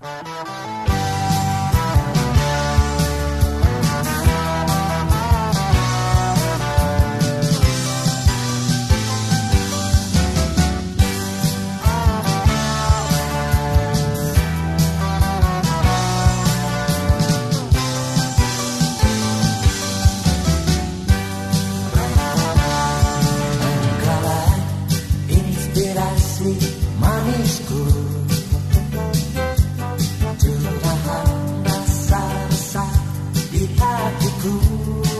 Bye. luz.